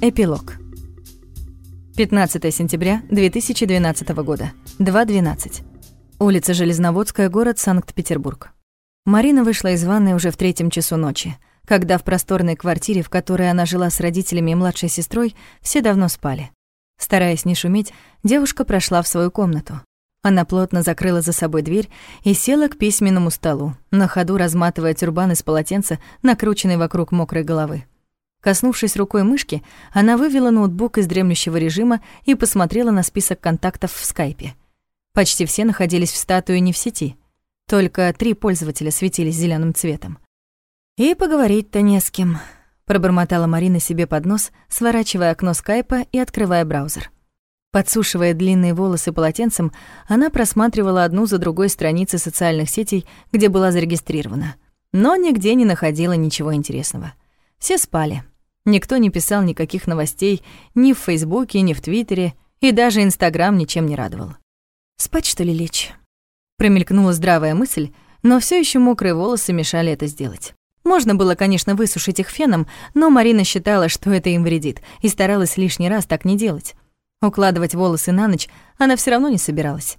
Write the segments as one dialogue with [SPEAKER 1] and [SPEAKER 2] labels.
[SPEAKER 1] Эпилог. 15 сентября 2012 года. 2.12. Улица Железноводская, город Санкт-Петербург. Марина вышла из ванной уже в третьем часу ночи, когда в просторной квартире, в которой она жила с родителями и младшей сестрой, все давно спали. Стараясь не шуметь, девушка прошла в свою комнату. Она плотно закрыла за собой дверь и села к письменному столу, на ходу разматывая тюрбан из полотенца, накрученный вокруг мокрой головы. Коснувшись рукой мышки, она вывела ноутбук из дремлющего режима и посмотрела на список контактов в скайпе. Почти все находились в статуе не в сети. Только три пользователя светились зеленым цветом. «И поговорить-то не с кем», — пробормотала Марина себе под нос, сворачивая окно скайпа и открывая браузер. Подсушивая длинные волосы полотенцем, она просматривала одну за другой страницы социальных сетей, где была зарегистрирована, но нигде не находила ничего интересного. Все спали. Никто не писал никаких новостей ни в Фейсбуке, ни в Твиттере, и даже Инстаграм ничем не радовал. «Спать, что ли, лечь?» Промелькнула здравая мысль, но все еще мокрые волосы мешали это сделать. Можно было, конечно, высушить их феном, но Марина считала, что это им вредит, и старалась лишний раз так не делать. Укладывать волосы на ночь она все равно не собиралась.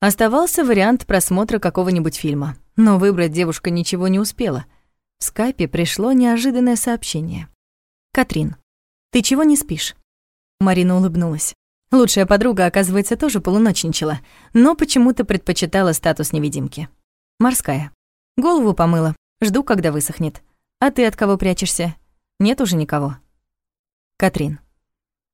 [SPEAKER 1] Оставался вариант просмотра какого-нибудь фильма, но выбрать девушка ничего не успела. В скайпе пришло неожиданное сообщение. «Катрин, ты чего не спишь?» Марина улыбнулась. Лучшая подруга, оказывается, тоже полуночничала, но почему-то предпочитала статус невидимки. Морская. Голову помыла. Жду, когда высохнет. А ты от кого прячешься? Нет уже никого. Катрин.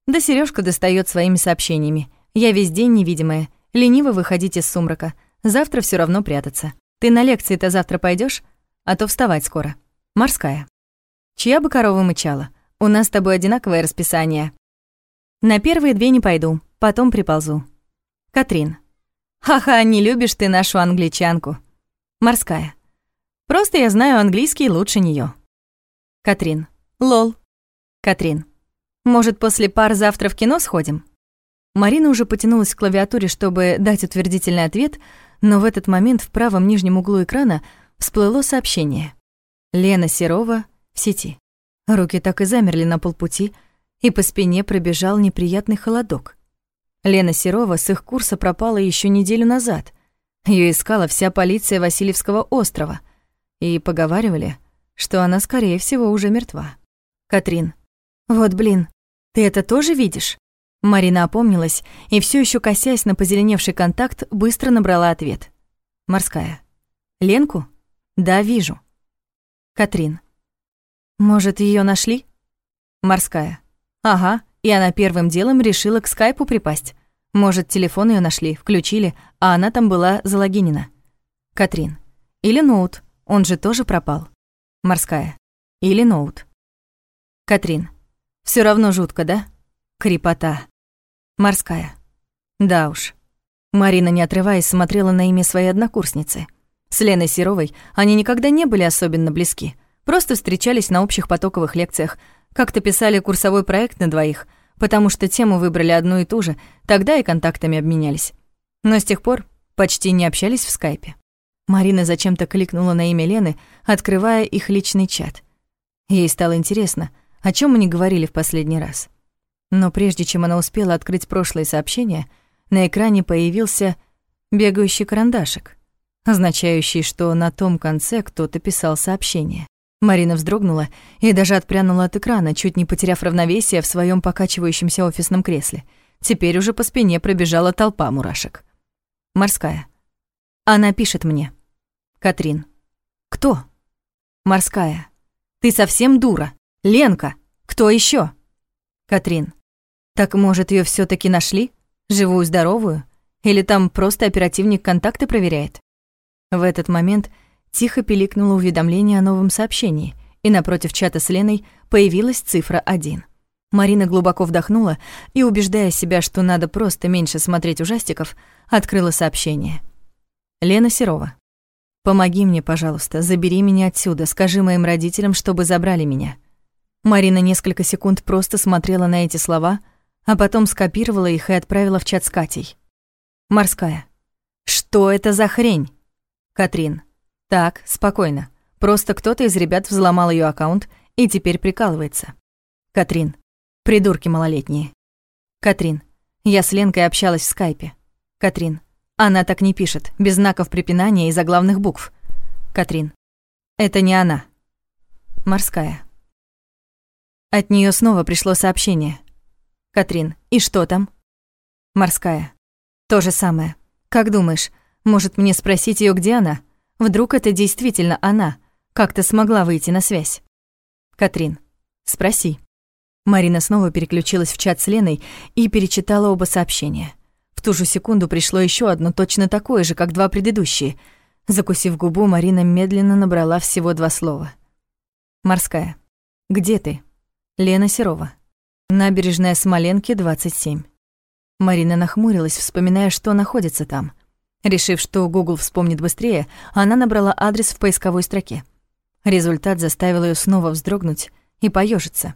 [SPEAKER 1] Да Сережка достает своими сообщениями. Я весь день невидимая. Лениво выходить из сумрака. Завтра все равно прятаться. Ты на лекции-то завтра пойдешь? а то вставать скоро. Морская. Чья бы корова мычала? У нас с тобой одинаковое расписание. На первые две не пойду, потом приползу. Катрин. Ха-ха, не любишь ты нашу англичанку. Морская. Просто я знаю английский лучше нее. Катрин. Лол. Катрин. Может, после пар завтра в кино сходим? Марина уже потянулась к клавиатуре, чтобы дать утвердительный ответ, но в этот момент в правом нижнем углу экрана всплыло сообщение. Лена Серова в сети. Руки так и замерли на полпути, и по спине пробежал неприятный холодок. Лена Серова с их курса пропала еще неделю назад. Ее искала вся полиция Васильевского острова. И поговаривали, что она, скорее всего, уже мертва. Катрин. «Вот блин, ты это тоже видишь?» Марина опомнилась и, все еще косясь на позеленевший контакт, быстро набрала ответ. «Морская. Ленку?» Да, вижу. Катрин. Может, ее нашли? Морская. Ага, и она первым делом решила к скайпу припасть. Может, телефон ее нашли, включили, а она там была залогинена. Катрин. Или ноут, он же тоже пропал. Морская. Или ноут. Катрин. Все равно жутко, да? Крепота. Морская. Да уж. Марина, не отрываясь, смотрела на имя своей однокурсницы — с Леной Серовой они никогда не были особенно близки. Просто встречались на общих потоковых лекциях. Как-то писали курсовой проект на двоих, потому что тему выбрали одну и ту же, тогда и контактами обменялись. Но с тех пор почти не общались в скайпе. Марина зачем-то кликнула на имя Лены, открывая их личный чат. Ей стало интересно, о чем они говорили в последний раз. Но прежде чем она успела открыть прошлое сообщение, на экране появился бегающий карандашик означающий, что на том конце кто-то писал сообщение. Марина вздрогнула и даже отпрянула от экрана, чуть не потеряв равновесие в своем покачивающемся офисном кресле. Теперь уже по спине пробежала толпа мурашек. Морская. Она пишет мне. Катрин. Кто? Морская. Ты совсем дура. Ленка. Кто еще? Катрин. Так, может, ее все таки нашли? Живую-здоровую? Или там просто оперативник контакты проверяет? В этот момент тихо пиликнуло уведомление о новом сообщении, и напротив чата с Леной появилась цифра 1. Марина глубоко вдохнула и, убеждая себя, что надо просто меньше смотреть ужастиков, открыла сообщение. «Лена Серова. Помоги мне, пожалуйста, забери меня отсюда, скажи моим родителям, чтобы забрали меня». Марина несколько секунд просто смотрела на эти слова, а потом скопировала их и отправила в чат с Катей. «Морская. Что это за хрень?» Катрин. Так, спокойно. Просто кто-то из ребят взломал ее аккаунт и теперь прикалывается. Катрин. Придурки малолетние. Катрин. Я с Ленкой общалась в скайпе. Катрин. Она так не пишет, без знаков препинания и заглавных букв. Катрин. Это не она. Морская. От нее снова пришло сообщение. Катрин. И что там? Морская. То же самое. Как думаешь, может мне спросить ее, где она? Вдруг это действительно она? Как-то смогла выйти на связь? Катрин. Спроси. Марина снова переключилась в чат с Леной и перечитала оба сообщения. В ту же секунду пришло еще одно, точно такое же, как два предыдущие. Закусив губу, Марина медленно набрала всего два слова. «Морская. Где ты?» Лена Серова. Набережная Смоленки, 27. Марина нахмурилась, вспоминая, что находится там. Решив, что Google вспомнит быстрее, она набрала адрес в поисковой строке. Результат заставил ее снова вздрогнуть и поежиться.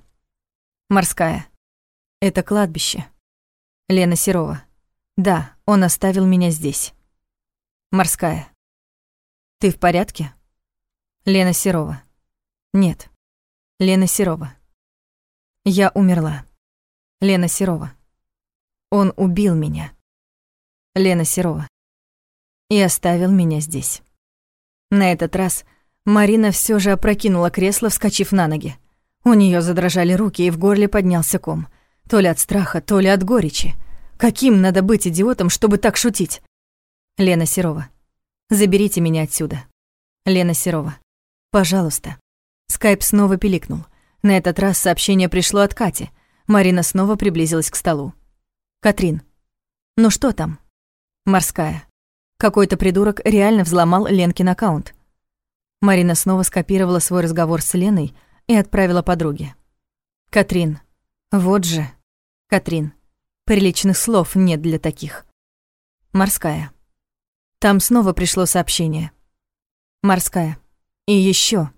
[SPEAKER 1] Морская. Это кладбище. Лена Серова. Да, он оставил меня здесь. Морская. Ты в порядке? Лена Серова. Нет. Лена Серова. Я умерла. Лена Серова. Он убил меня. Лена Серова. И оставил меня здесь. На этот раз Марина все же опрокинула кресло, вскочив на ноги. У нее задрожали руки, и в горле поднялся ком. То ли от страха, то ли от горечи. Каким надо быть идиотом, чтобы так шутить? Лена Серова. Заберите меня отсюда. Лена Серова. Пожалуйста. Скайп снова пиликнул. На этот раз сообщение пришло от Кати. Марина снова приблизилась к столу. «Катрин, ну что там?» «Морская. Какой-то придурок реально взломал Ленкин аккаунт». Марина снова скопировала свой разговор с Леной и отправила подруге. «Катрин, вот же, Катрин, приличных слов нет для таких». «Морская. Там снова пришло сообщение. Морская. И еще.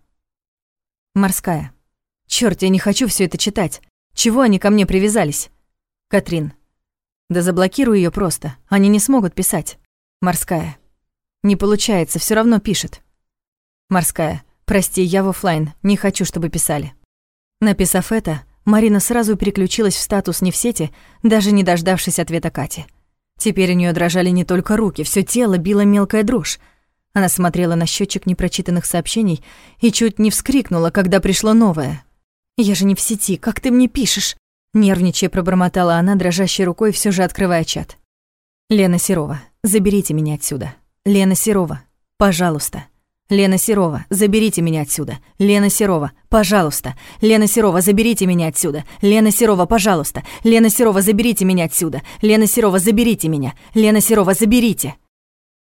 [SPEAKER 1] Морская. Черт, я не хочу все это читать. Чего они ко мне привязались? Катрин. Да заблокируй ее просто. Они не смогут писать. Морская. Не получается, все равно пишет. Морская. Прости, я в офлайн. Не хочу, чтобы писали. Написав это, Марина сразу переключилась в статус не в сети, даже не дождавшись ответа Кати. Теперь у нее дрожали не только руки, все тело било мелкая дрожь. Она смотрела на счетчик непрочитанных сообщений и чуть не вскрикнула, когда пришло новое. «Я же не в сети, как ты мне пишешь?» Нервничая пробормотала она, дрожащей рукой, все же открывая чат. «Лена Серова, заберите меня отсюда. Лена Серова, пожалуйста. Лена Серова, заберите меня отсюда. Лена Серова, пожалуйста. Лена Серова, заберите меня отсюда. Лена Серова, пожалуйста. Лена Серова, заберите меня отсюда. Лена Серова, заберите меня. Лена Серова, заберите».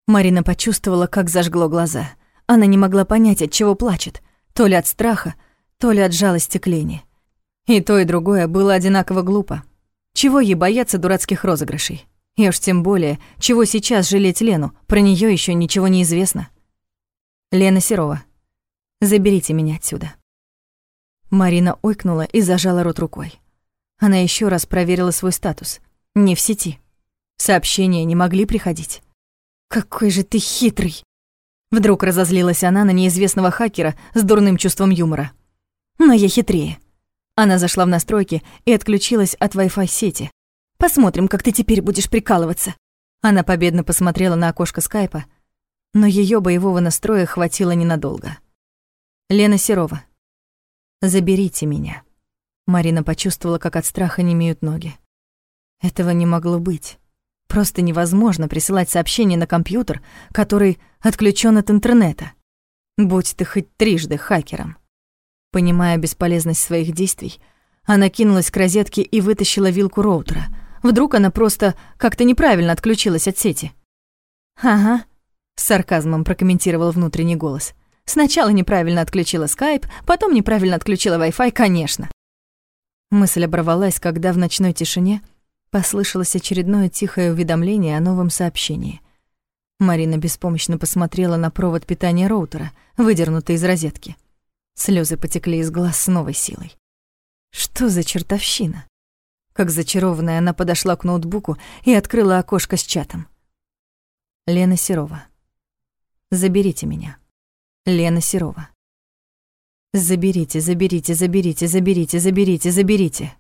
[SPEAKER 1] Марина почувствовала, как зажгло глаза. Она не могла понять, от чего плачет. То ли от страха, то ли от жалости к Лене. И то, и другое было одинаково глупо. Чего ей бояться дурацких розыгрышей? И уж тем более, чего сейчас жалеть Лену, про нее еще ничего не известно. Лена Серова, заберите меня отсюда. Марина ойкнула и зажала рот рукой. Она еще раз проверила свой статус. Не в сети. Сообщения не могли приходить. «Какой же ты хитрый!» Вдруг разозлилась она на неизвестного хакера с дурным чувством юмора но я хитрее. Она зашла в настройки и отключилась от Wi-Fi сети. Посмотрим, как ты теперь будешь прикалываться. Она победно посмотрела на окошко скайпа, но ее боевого настроя хватило ненадолго. Лена Серова. Заберите меня. Марина почувствовала, как от страха немеют ноги. Этого не могло быть. Просто невозможно присылать сообщение на компьютер, который отключен от интернета. Будь ты хоть трижды хакером. Понимая бесполезность своих действий, она кинулась к розетке и вытащила вилку роутера. Вдруг она просто как-то неправильно отключилась от сети. «Ага», — с сарказмом прокомментировал внутренний голос. «Сначала неправильно отключила скайп, потом неправильно отключила Wi-Fi, конечно». Мысль оборвалась, когда в ночной тишине послышалось очередное тихое уведомление о новом сообщении. Марина беспомощно посмотрела на провод питания роутера, выдернутый из розетки. Слезы потекли из глаз с новой силой. Что за чертовщина? Как зачарованная, она подошла к ноутбуку и открыла окошко с чатом. Лена Серова. Заберите меня. Лена Серова. Заберите, заберите, заберите, заберите, заберите, заберите.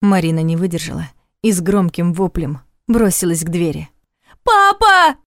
[SPEAKER 1] Марина не выдержала и с громким воплем бросилась к двери. «Папа!»